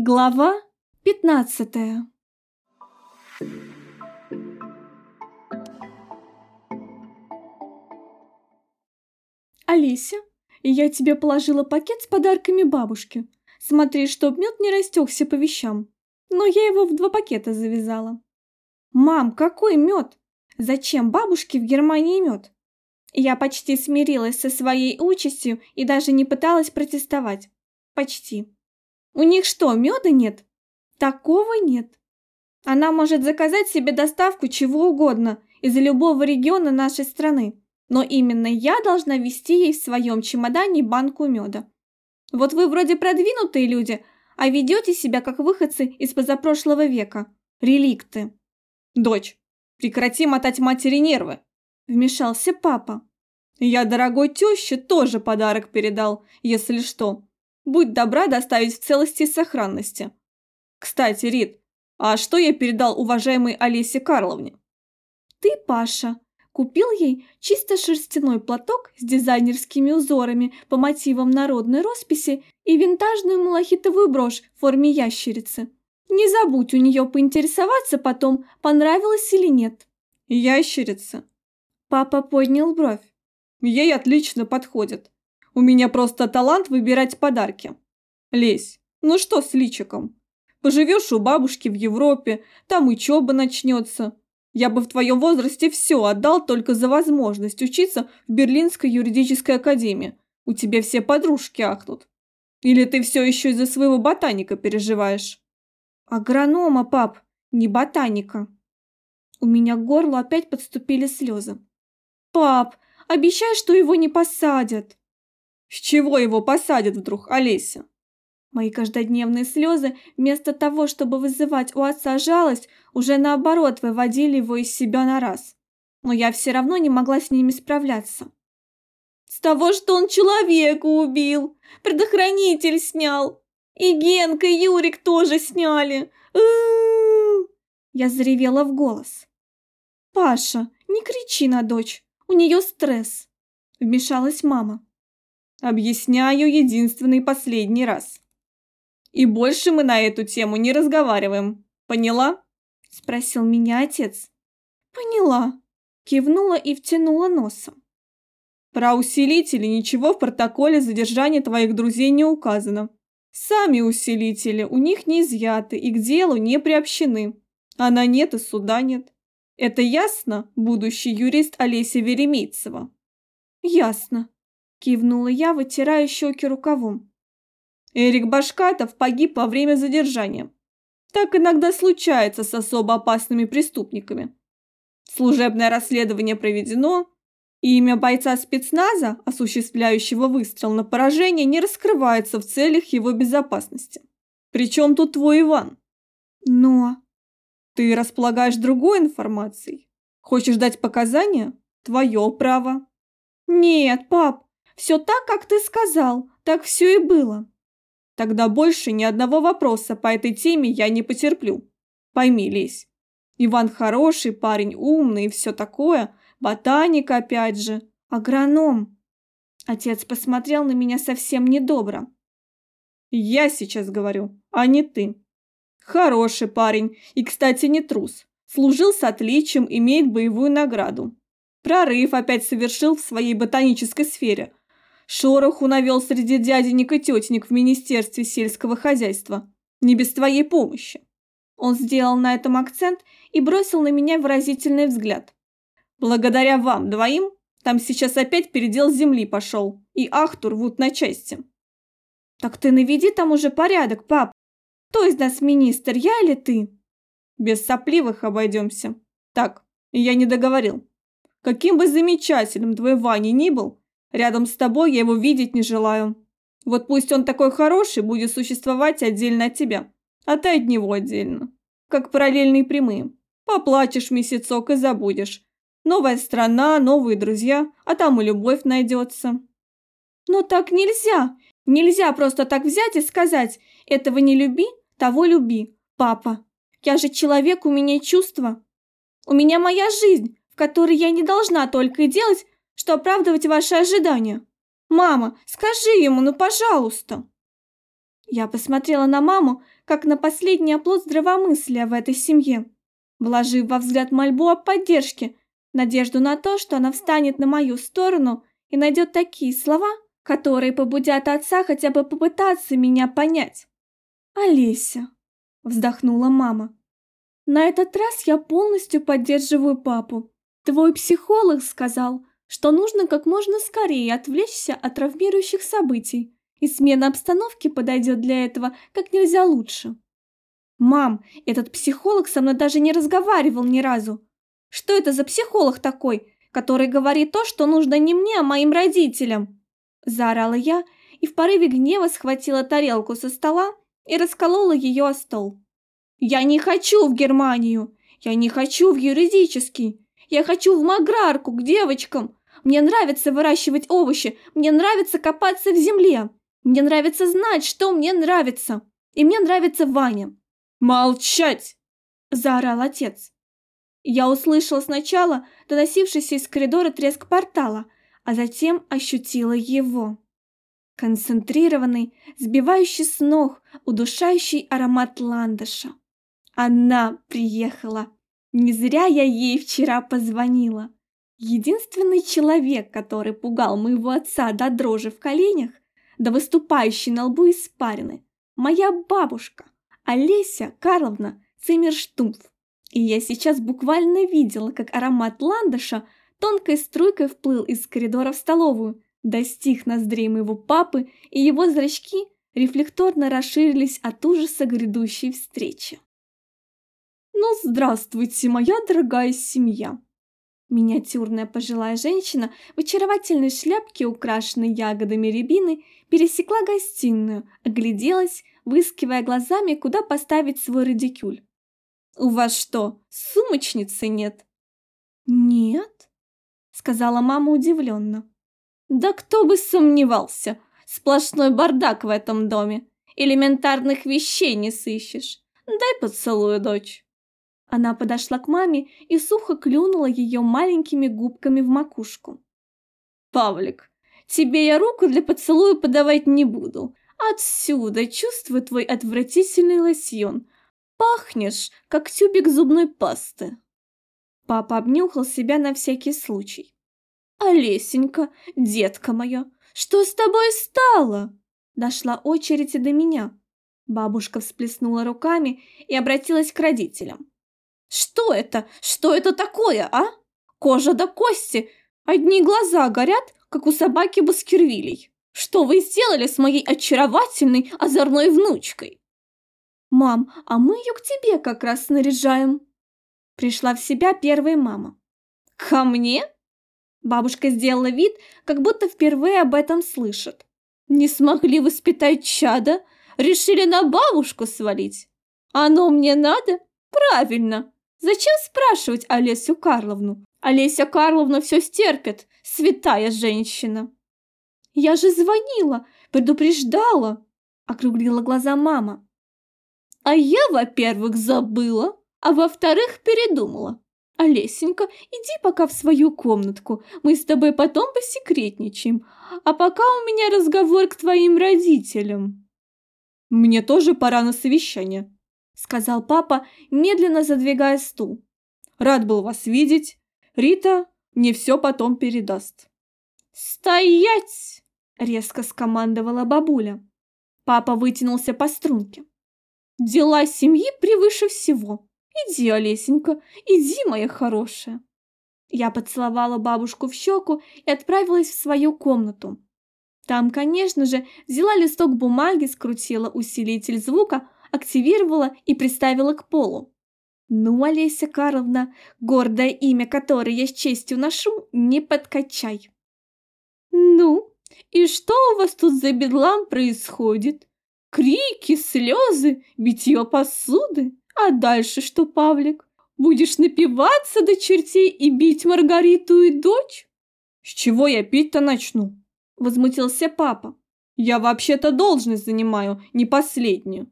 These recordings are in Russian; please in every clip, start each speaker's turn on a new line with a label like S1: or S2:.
S1: Глава пятнадцатая Олеся, я тебе положила пакет с подарками бабушке. Смотри, чтоб мед не растекся по вещам. Но я его в два пакета завязала. Мам, какой мед? Зачем бабушке в Германии мед? Я почти смирилась со своей участью и даже не пыталась протестовать. Почти. У них что, меда нет? Такого нет. Она может заказать себе доставку чего угодно из любого региона нашей страны, но именно я должна вести ей в своем чемодане банку меда. Вот вы вроде продвинутые люди, а ведете себя как выходцы из позапрошлого века. Реликты.
S2: Дочь, прекрати мотать матери нервы, вмешался папа. Я дорогой теще тоже подарок передал, если что. Будь добра доставить в целости и сохранности. Кстати, Рит, а что я передал уважаемой Олесе Карловне?
S1: Ты, Паша, купил ей чисто шерстяной платок с дизайнерскими узорами по мотивам народной росписи и винтажную малахитовую брошь в форме ящерицы. Не забудь у нее поинтересоваться потом, понравилось или нет.
S2: Ящерица?
S1: Папа поднял бровь.
S2: Ей отлично подходит. У меня просто талант выбирать подарки. Лесь, ну что с личиком? Поживешь у бабушки в Европе, там учеба начнется. Я бы в твоем возрасте все отдал только за возможность учиться в Берлинской юридической академии. У тебя все подружки ахнут. Или ты все еще из-за своего ботаника переживаешь?
S1: Агронома, пап, не ботаника. У меня к горлу опять подступили слезы. Пап, обещай, что его не посадят.
S2: С чего его посадят вдруг, Олеся?
S1: Мои каждодневные слезы, вместо того, чтобы вызывать у отца жалость, уже наоборот выводили его из себя на раз. Но я все равно не могла с ними справляться. С того, что он человека убил, предохранитель снял. И Генка, и Юрик тоже сняли. Я заревела в голос. Паша, не кричи на дочь, у нее стресс. Вмешалась мама.
S2: Объясняю единственный последний раз. И больше мы на эту тему не разговариваем. Поняла?
S1: Спросил меня отец. Поняла. Кивнула и втянула носом.
S2: Про усилители ничего в протоколе задержания твоих друзей не указано. Сами усилители у них не изъяты и к делу не приобщены. Она нет и суда нет. Это ясно, будущий юрист Олеся Веремейцева?
S1: Ясно. Кивнула я, вытирая щеки рукавом.
S2: Эрик Башкатов погиб во время задержания. Так иногда случается с особо опасными преступниками. Служебное расследование проведено, и имя бойца спецназа, осуществляющего выстрел на поражение, не раскрывается в целях его безопасности. Причем тут твой Иван?
S1: Но...
S2: Ты располагаешь другой информацией? Хочешь дать показания? Твое право.
S1: Нет, пап, все так, как ты сказал, так все и было.
S2: Тогда больше ни одного вопроса по этой теме я не потерплю. Пойми, Лесь, Иван хороший парень, умный и все такое, ботаник опять же,
S1: агроном. Отец посмотрел на меня совсем недобро.
S2: Я сейчас говорю, а не ты. Хороший парень и, кстати, не трус. Служил с отличием, имеет боевую награду. Прорыв опять совершил в своей ботанической сфере, Шороху навел среди дяденек и тетенек в Министерстве сельского хозяйства. Не без твоей помощи.
S1: Он сделал на этом акцент и бросил на меня выразительный взгляд.
S2: Благодаря вам двоим там сейчас опять передел земли пошел, и Ахту рвут на части.
S1: Так ты наведи там уже порядок, пап. Кто из нас министр, я или ты?
S2: Без сопливых обойдемся. Так, я не договорил. Каким бы замечательным твой Ваня ни был, Рядом с тобой я его видеть не желаю. Вот пусть он такой хороший будет существовать отдельно от тебя, а ты от него отдельно. Как параллельные прямые. Поплачешь месяцок и забудешь. Новая страна, новые друзья, а там и любовь найдется.
S1: Но так нельзя. Нельзя просто так взять и сказать «этого не люби, того люби, папа». Я же человек, у меня чувства. У меня моя жизнь, в которой я не должна только и делать, что оправдывать ваши ожидания. Мама, скажи ему, ну пожалуйста. Я посмотрела на маму, как на последний оплот здравомыслия в этой семье, вложив во взгляд мольбу о поддержке, надежду на то, что она встанет на мою сторону и найдет такие слова, которые побудят отца хотя бы попытаться меня понять. «Олеся», — вздохнула мама, — «на этот раз я полностью поддерживаю папу. Твой психолог сказал, что нужно как можно скорее отвлечься от травмирующих событий, и смена обстановки подойдет для этого как нельзя лучше. Мам, этот психолог со мной даже не разговаривал ни разу. Что это за психолог такой, который говорит то, что нужно не мне, а моим родителям? Заорала я и в порыве гнева схватила тарелку со стола и расколола ее о стол. Я не хочу в Германию, я не хочу в юридический, я хочу в Маграрку к девочкам. Мне нравится выращивать овощи, мне нравится копаться в земле. Мне нравится знать, что мне нравится. И мне нравится Ваня.
S2: «Молчать!»
S1: – заорал отец. Я услышала сначала доносившийся из коридора треск портала, а затем ощутила его. Концентрированный, сбивающий с ног, удушающий аромат ландыша. Она приехала. Не зря я ей вчера позвонила. Единственный человек, который пугал моего отца до дрожи в коленях, до выступающей на лбу испарины, моя бабушка, Олеся Карловна Циммерштумф. И я сейчас буквально видела, как аромат ландыша тонкой струйкой вплыл из коридора в столовую, достиг ноздрей моего папы, и его зрачки рефлекторно расширились от ужаса грядущей встречи. «Ну, здравствуйте, моя дорогая семья!» Миниатюрная пожилая женщина в очаровательной шляпке, украшенной ягодами рябины, пересекла гостиную, огляделась, выскивая глазами, куда поставить свой радикюль. «У вас что, сумочницы нет?» «Нет», — сказала мама удивленно. «Да кто бы сомневался! Сплошной бардак в этом доме. Элементарных вещей не сыщешь. Дай поцелую, дочь». Она подошла к маме и сухо клюнула ее маленькими губками в макушку. «Павлик, тебе я руку для поцелуя подавать не буду. Отсюда чувствую твой отвратительный лосьон. Пахнешь, как тюбик зубной пасты». Папа обнюхал себя на всякий случай. «Олесенька, детка моя, что с тобой стало?» Дошла очередь и до меня. Бабушка всплеснула руками и обратилась к родителям. Что это? Что это такое, а? Кожа до кости. Одни глаза горят, как у собаки Баскервилей. Что вы сделали с моей очаровательной озорной внучкой? Мам, а мы ее к тебе как раз снаряжаем. Пришла в себя первая мама. Ко мне? Бабушка сделала вид, как будто впервые об этом слышит. Не смогли воспитать чада, решили на бабушку свалить. Оно мне надо? Правильно, Зачем спрашивать Олесю Карловну? Олеся Карловна все стерпит, святая женщина. Я же звонила, предупреждала, округлила глаза мама. А я, во-первых, забыла, а во-вторых, передумала. Олесенька, иди пока в свою комнатку, мы с тобой потом посекретничаем, а пока у меня разговор к твоим родителям.
S2: Мне тоже пора на совещание,
S1: сказал папа, медленно задвигая стул.
S2: Рад был вас видеть. Рита мне все потом передаст.
S1: «Стоять!» — резко скомандовала бабуля. Папа вытянулся по струнке. «Дела семьи превыше всего. Иди, Олесенька, иди, моя хорошая». Я поцеловала бабушку в щеку и отправилась в свою комнату. Там, конечно же, взяла листок бумаги, скрутила усилитель звука, активировала и приставила к полу. Ну, Олеся Карловна, гордое имя, которое я с честью ношу, не подкачай. Ну, и что у вас тут за бедлам происходит? Крики, слезы, битье посуды? А дальше что, Павлик? Будешь напиваться до чертей и бить Маргариту и дочь?
S2: С чего я пить-то начну?
S1: Возмутился папа.
S2: Я вообще-то должность занимаю, не последнюю.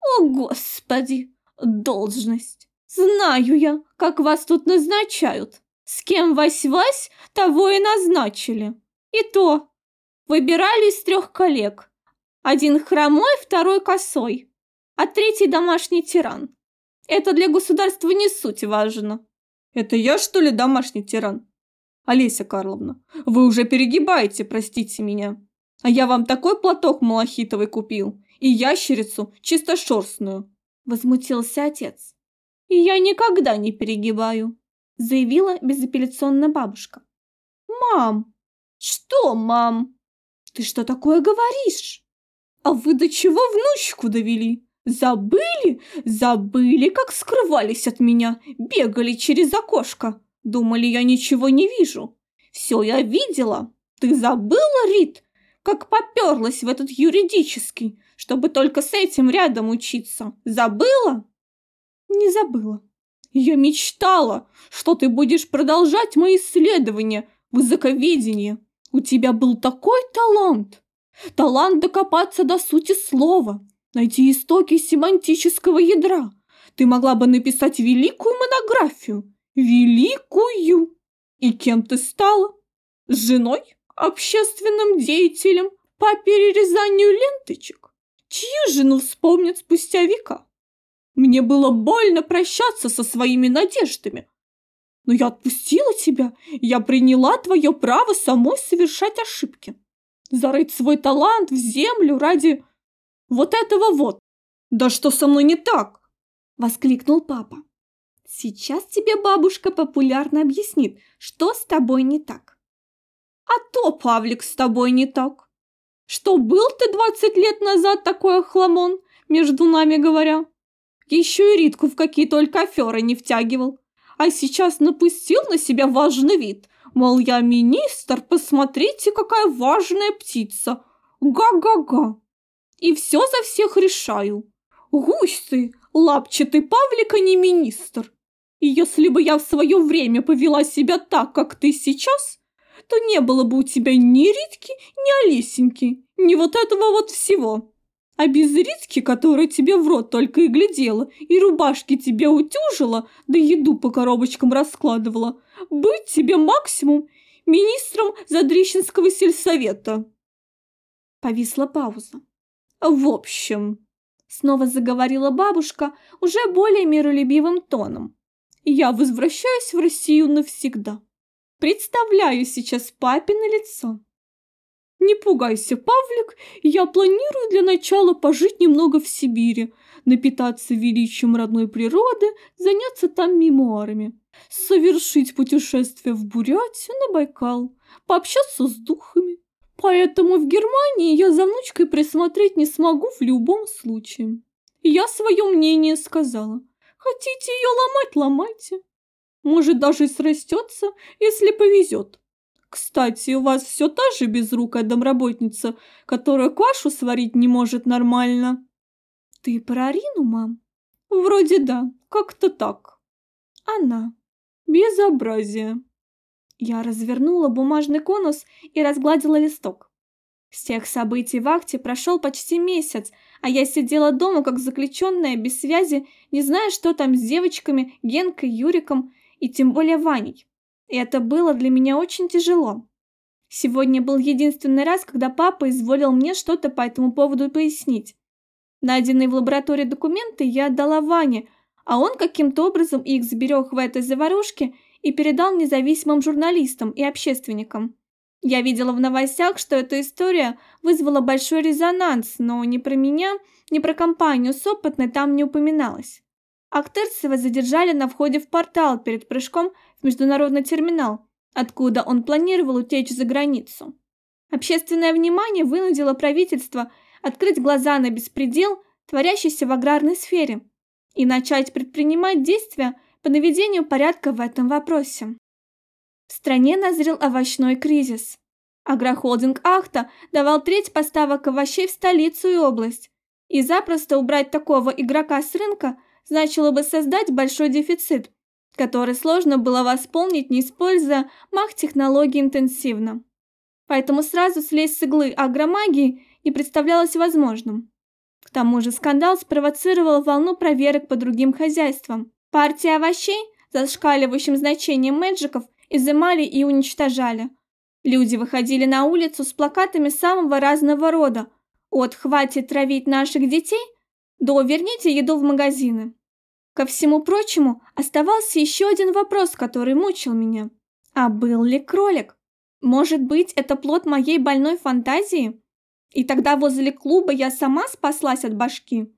S1: О, Господи, должность! Знаю я, как вас тут назначают. С кем Вась-Вась, того и назначили. И то, выбирали из трех коллег. Один хромой, второй косой, а третий домашний тиран. Это для государства не суть важно.
S2: Это я, что ли, домашний тиран? Олеся Карловна, вы уже перегибаете, простите меня. А я вам такой платок малахитовый купил и ящерицу чистошерстную.
S1: Возмутился отец. Я никогда не перегибаю, заявила безапелляционно бабушка. Мам! Что, мам? Ты что такое говоришь? А вы до чего внучку довели? Забыли? Забыли, как скрывались от меня, бегали через окошко. Думали, я ничего не вижу. Все я видела. Ты забыла, Рит, как поперлась в этот юридический, чтобы только с этим рядом учиться? Забыла? Не забыла. Я мечтала, что ты будешь продолжать мои исследования в языковедении. У тебя был такой талант. Талант докопаться до сути слова, найти истоки семантического ядра. Ты могла бы написать великую монографию. Великую! И кем ты стала? Женой? Общественным деятелем? По перерезанию ленточек? Чью жену вспомнят спустя века? Мне было больно прощаться со своими надеждами. Но я отпустила тебя, я приняла твое право самой совершать ошибки. Зарыть свой талант в землю ради вот этого вот. Да что со мной не так? Воскликнул папа. Сейчас тебе бабушка популярно объяснит, что с тобой не так. А то, Павлик, с тобой не так. Что был ты двадцать лет назад такой охламон, между нами говоря? Еще и Ритку в какие только аферы не втягивал. А сейчас напустил на себя важный вид. Мол, я министр, посмотрите, какая важная птица. Га-га-га. И все за всех решаю. Гусь ты, лапчатый Павлика не министр. И если бы я в свое время повела себя так, как ты сейчас, то не было бы у тебя ни Ритки, ни Олесеньки, ни вот этого вот всего. А без Ритки, которая тебе в рот только и глядела, и рубашки тебе утюжила, да еду по коробочкам раскладывала, быть тебе максимум министром Задрищенского сельсовета. Повисла пауза. В общем, снова заговорила бабушка уже более миролюбивым тоном. Я возвращаюсь в Россию навсегда. Представляю сейчас папино лицо. Не пугайся, Павлик, я планирую для начала пожить немного в Сибири, напитаться величием родной природы, заняться там мемуарами, совершить путешествие в Бурятию, на Байкал, пообщаться с духами. Поэтому в Германии я за внучкой присмотреть не смогу в любом случае. Я свое мнение сказала. Хотите ее ломать, ломайте. Может, даже и срастется, если повезет. Кстати, у вас все та же безрукая домработница, которая кашу сварить не может нормально. Ты про Арину, мам? Вроде да, как-то так. Она. Безобразие. Я развернула бумажный конус и разгладила листок. С тех событий в акте прошел почти месяц, а я сидела дома как заключенная, без связи, не зная, что там с девочками, Генкой, Юриком и тем более Ваней. И это было для меня очень тяжело. Сегодня был единственный раз, когда папа изволил мне что-то по этому поводу пояснить. Найденные в лаборатории документы я отдала Ване, а он каким-то образом их сберег в этой заварушке и передал независимым журналистам и общественникам. Я видела в новостях, что эта история вызвала большой резонанс, но ни про меня, ни про компанию с опытной там не упоминалось. Актырцева задержали на входе в портал перед прыжком в международный терминал, откуда он планировал утечь за границу. Общественное внимание вынудило правительство открыть глаза на беспредел, творящийся в аграрной сфере, и начать предпринимать действия по наведению порядка в этом вопросе. В стране назрел овощной кризис. Агрохолдинг «Ахта» давал треть поставок овощей в столицу и область. И запросто убрать такого игрока с рынка значило бы создать большой дефицит, который сложно было восполнить, не используя мах-технологии интенсивно. Поэтому сразу слезть с иглы агромагии не представлялось возможным. К тому же скандал спровоцировал волну проверок по другим хозяйствам. Партии овощей, зашкаливающим значением мэджиков, изымали и уничтожали. Люди выходили на улицу с плакатами самого разного рода, От «хватит травить наших детей» до «верните еду в магазины». Ко всему прочему, оставался еще один вопрос, который мучил меня. А был ли кролик? Может быть, это плод моей больной фантазии? И тогда возле клуба я сама спаслась от башки.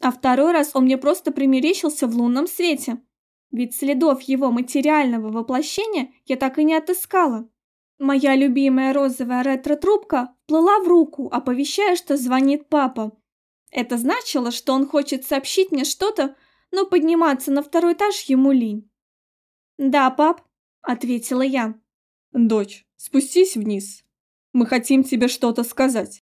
S1: А второй раз он мне просто примерещился в лунном свете. Ведь следов его материального воплощения я так и не отыскала. Моя любимая розовая ретро-трубка плыла в руку, оповещая, что звонит папа. Это значило, что он хочет сообщить мне что-то, но подниматься на второй этаж ему лень. «Да, пап», — ответила я.
S2: «Дочь, спустись вниз. Мы хотим тебе что-то сказать».